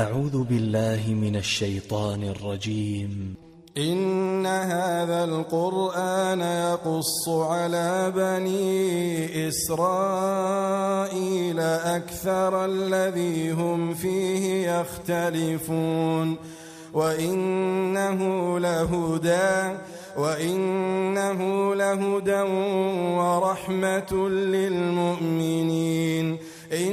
أعوذ بالله من الشيطان الرجيم. إن هذا القرآن يقص على بني إسرائيل أكثر الذي هم فيه يختلفون. وإنه لهدى وإنه لهدى ورحمة للمؤمنين. إن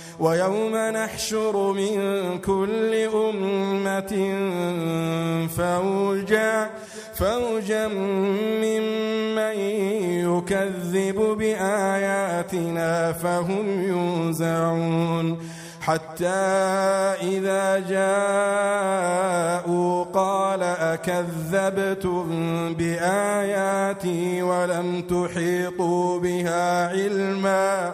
ويوم نحشر من كل أمة فوجا فوجا ممن يكذب بآياتنا فهم يوزعون. حتى إذا جاءوا قال أكذبتم بآياتي ولم تحيطوا بها علمًا؟